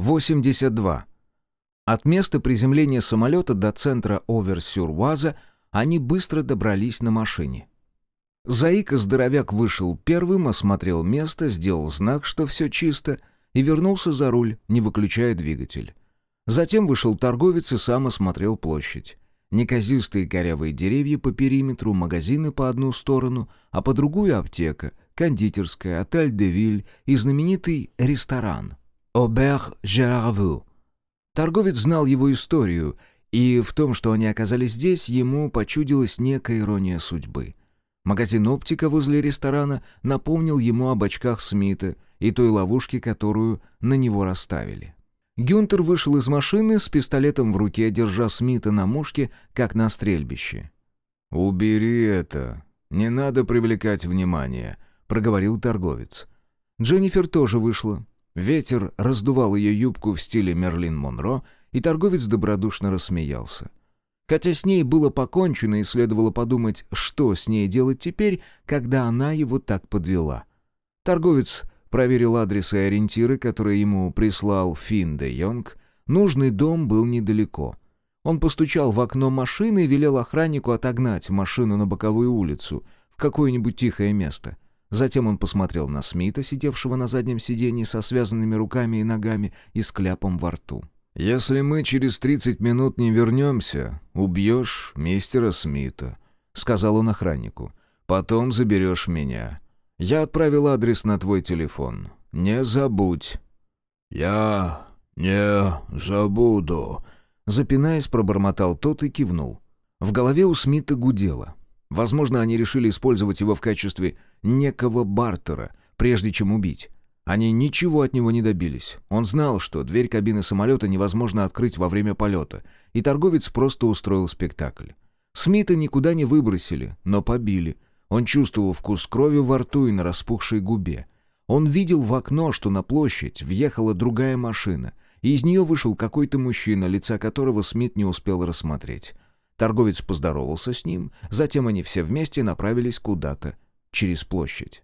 82. От места приземления самолета до центра Овер-Сюрваза они быстро добрались на машине. Заика-здоровяк вышел первым, осмотрел место, сделал знак, что все чисто, и вернулся за руль, не выключая двигатель. Затем вышел торговец и сам осмотрел площадь. Неказистые корявые деревья по периметру, магазины по одну сторону, а по другую аптека, кондитерская, отель «Де Виль» и знаменитый ресторан «Обер Жерарву». Торговец знал его историю, и в том, что они оказались здесь, ему почудилась некая ирония судьбы. Магазин оптика возле ресторана напомнил ему об очках Смита и той ловушке, которую на него расставили. Гюнтер вышел из машины с пистолетом в руке, держа Смита на мушке, как на стрельбище. «Убери это. Не надо привлекать внимание», — проговорил торговец. Дженнифер тоже вышла. Ветер раздувал ее юбку в стиле Мерлин Монро, и торговец добродушно рассмеялся. Хотя с ней было покончено, и следовало подумать, что с ней делать теперь, когда она его так подвела. Торговец проверил адрес и ориентиры, которые ему прислал Финн де Йонг. Нужный дом был недалеко. Он постучал в окно машины и велел охраннику отогнать машину на боковую улицу, в какое-нибудь тихое место. Затем он посмотрел на Смита, сидевшего на заднем сиденье со связанными руками и ногами и с кляпом во рту. «Если мы через тридцать минут не вернемся, убьешь мистера Смита», — сказал он охраннику. «Потом заберешь меня. Я отправил адрес на твой телефон. Не забудь». «Я не забуду», — запинаясь, пробормотал тот и кивнул. В голове у Смита гудело. Возможно, они решили использовать его в качестве некого бартера, прежде чем убить. Они ничего от него не добились. Он знал, что дверь кабины самолета невозможно открыть во время полета, и торговец просто устроил спектакль. Смита никуда не выбросили, но побили. Он чувствовал вкус крови во рту и на распухшей губе. Он видел в окно, что на площадь въехала другая машина, и из нее вышел какой-то мужчина, лица которого Смит не успел рассмотреть. Торговец поздоровался с ним, затем они все вместе направились куда-то через площадь.